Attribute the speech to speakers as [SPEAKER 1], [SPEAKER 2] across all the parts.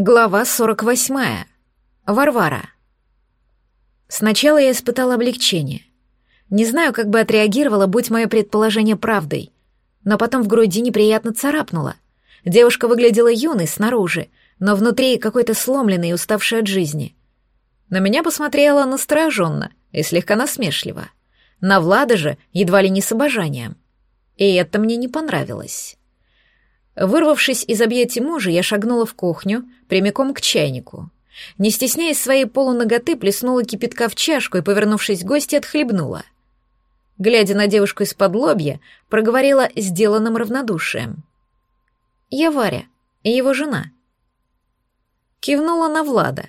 [SPEAKER 1] Глава 48. Варвара. Сначала я испытала облегчение. Не знаю, как бы отреагировала, будь мое предположение правдой. Но потом в груди неприятно царапнуло. Девушка выглядела юной снаружи, но внутри какой-то сломленной и уставшей от жизни. На меня посмотрела настороженно и слегка насмешливо. На Влада же едва ли не с обожанием. И это мне не понравилось. Вырвавшись из объятий мужа, я шагнула в кухню, прямиком к чайнику. Не стесняясь своей полуноготы, плеснула кипятка в чашку и, повернувшись к гости, отхлебнула. Глядя на девушку из-под лобья, проговорила сделанным равнодушием. «Я Варя, и его жена». Кивнула на Влада,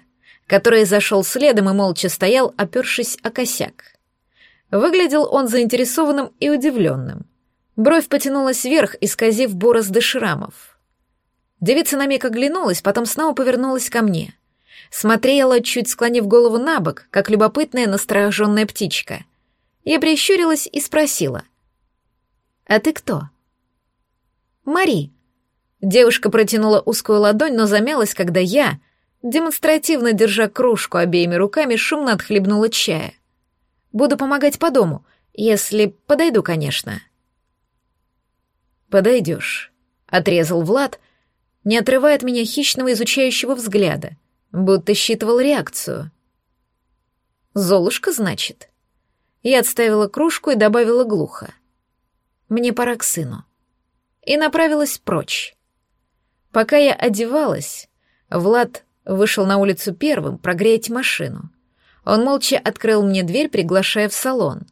[SPEAKER 1] который зашел следом и молча стоял, опершись о косяк. Выглядел он заинтересованным и удивленным. Бровь потянулась вверх, исказив борозды шрамов. Девица на миг оглянулась, потом снова повернулась ко мне. Смотрела, чуть склонив голову на бок, как любопытная настороженная птичка. Я прищурилась и спросила. «А ты кто?» «Мари». Девушка протянула узкую ладонь, но замялась, когда я, демонстративно держа кружку обеими руками, шумно отхлебнула чая. «Буду помогать по дому, если подойду, конечно».
[SPEAKER 2] «Подойдешь», — отрезал Влад, не отрывая от меня хищного изучающего взгляда, будто считывал реакцию. «Золушка, значит?» Я отставила кружку и добавила глухо. «Мне пора к сыну». И направилась прочь. Пока я одевалась, Влад вышел на улицу первым прогреть машину. Он молча открыл мне дверь, приглашая в салон.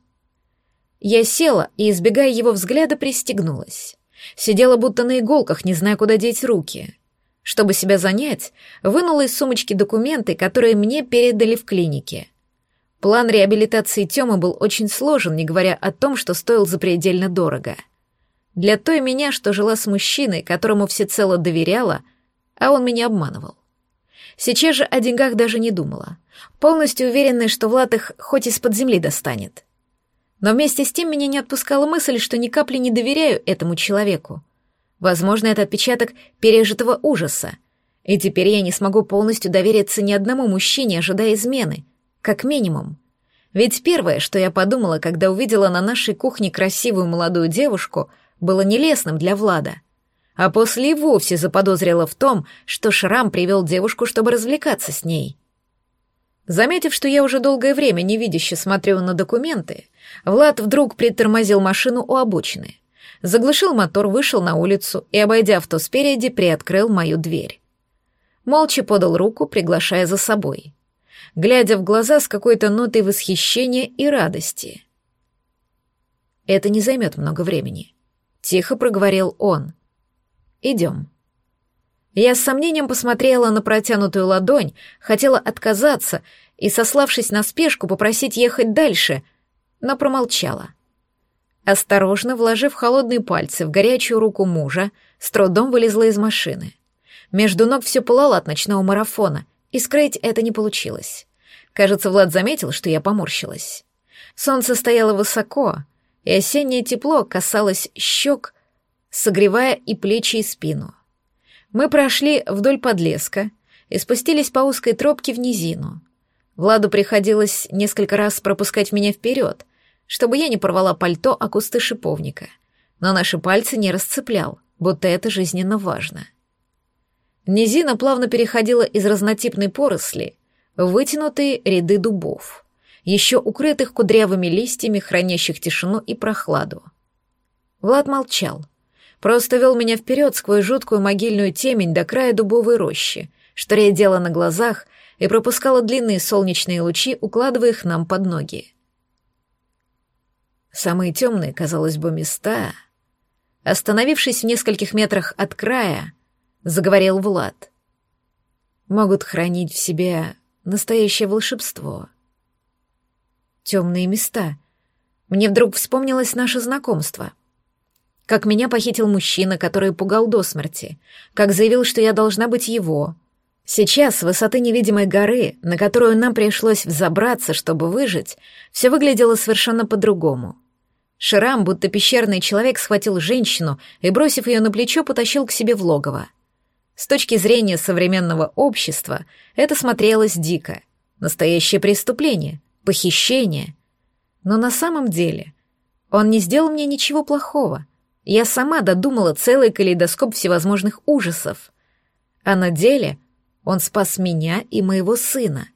[SPEAKER 2] Я села и, избегая его взгляда, пристегнулась. Сидела будто на иголках, не зная, куда деть руки. Чтобы себя занять, вынула из сумочки документы, которые мне передали в клинике. План реабилитации Тёмы был очень сложен, не говоря о том, что стоил запредельно дорого. Для той меня, что жила с мужчиной, которому всецело доверяла, а он меня обманывал. Сейчас же о деньгах даже не думала, полностью уверенная, что Влад их хоть из-под земли достанет. Но вместе с тем меня не отпускала мысль, что ни капли не доверяю этому человеку. Возможно, это отпечаток пережитого ужаса. И теперь я не смогу полностью довериться ни одному мужчине, ожидая измены. Как минимум. Ведь первое, что я подумала, когда увидела на нашей кухне красивую молодую девушку, было нелестным для Влада. А после и вовсе заподозрила в том, что Шрам привел девушку, чтобы развлекаться с ней. Заметив, что я уже долгое время невидяще смотрю на документы, Влад вдруг притормозил машину у обочины. Заглушил мотор, вышел на улицу и, обойдя авто спереди, приоткрыл мою дверь. Молча подал руку, приглашая за собой. Глядя в глаза с какой-то нотой восхищения и радости. «Это не займет много времени», — тихо проговорил он. «Идем». Я с сомнением посмотрела на протянутую ладонь, хотела отказаться и, сославшись на спешку, попросить ехать дальше, но промолчала. Осторожно, вложив холодные пальцы в горячую руку мужа, с трудом вылезла из машины. Между ног все пылало от ночного марафона, и скрыть это не получилось. Кажется, Влад заметил, что я поморщилась. Солнце стояло высоко, и осеннее тепло касалось щек, согревая и плечи, и спину. Мы прошли вдоль подлеска и спустились по узкой тропке в низину. Владу приходилось несколько раз пропускать меня вперед, чтобы я не порвала пальто о кусты шиповника, но наши пальцы не расцеплял, будто это жизненно важно. Низина плавно переходила из разнотипной поросли в вытянутые ряды дубов, еще укрытых кудрявыми листьями, хранящих тишину и прохладу. Влад молчал — Просто вел меня вперед сквозь жуткую могильную темень до края дубовой рощи, что редела на глазах и пропускала длинные солнечные лучи, укладывая их нам под ноги. Самые темные, казалось бы, места... Остановившись в нескольких метрах от края, заговорил Влад. Могут хранить в себе настоящее волшебство. Темные места. Мне вдруг вспомнилось наше знакомство — как меня похитил мужчина, который пугал до смерти, как заявил, что я должна быть его. Сейчас, с высоты невидимой горы, на которую нам пришлось взобраться, чтобы выжить, все выглядело совершенно по-другому. Шрам, будто пещерный человек, схватил женщину и, бросив ее на плечо, потащил к себе в логово. С точки зрения современного общества это смотрелось дико. Настоящее преступление, похищение. Но на самом деле он не сделал мне ничего плохого. Я сама додумала целый калейдоскоп всевозможных ужасов. А на деле он спас меня и моего сына.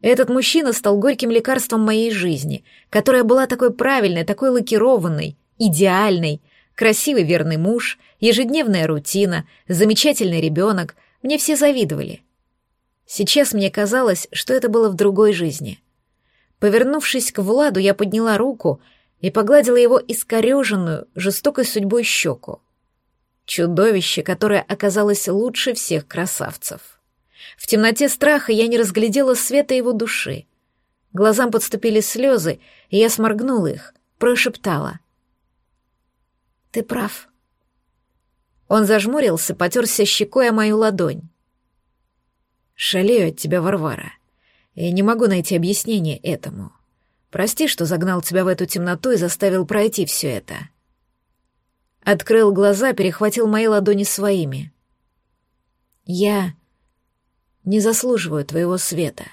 [SPEAKER 2] Этот мужчина стал горьким лекарством моей жизни, которая была такой правильной, такой лакированной, идеальной, красивый верный муж, ежедневная рутина, замечательный ребенок. Мне все завидовали. Сейчас мне казалось, что это было в другой жизни. Повернувшись к Владу, я подняла руку и погладила его искореженную, жестокой судьбой щеку. Чудовище, которое оказалось лучше всех красавцев. В темноте страха я не разглядела света его души. Глазам подступили слезы, и я сморгнула их, прошептала. «Ты прав». Он зажмурился, потерся щекой о мою ладонь. «Шалею от тебя, Варвара. Я не могу найти объяснение этому. Прости, что загнал тебя в эту темноту и заставил пройти все это. Открыл глаза, перехватил мои ладони своими. Я не заслуживаю твоего света,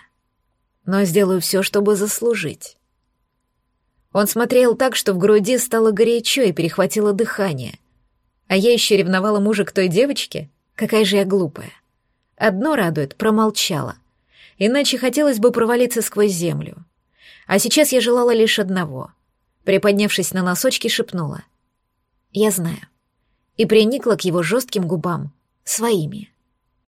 [SPEAKER 2] но сделаю все, чтобы заслужить. Он смотрел так, что в груди стало горячо и перехватило дыхание. А я еще ревновала мужа к той девочке? Какая же я глупая. Одно радует, промолчала. Иначе хотелось бы провалиться сквозь землю. А сейчас я желала лишь одного. Приподнявшись на носочки, шепнула. «Я знаю». И приникла к его жестким губам, своими.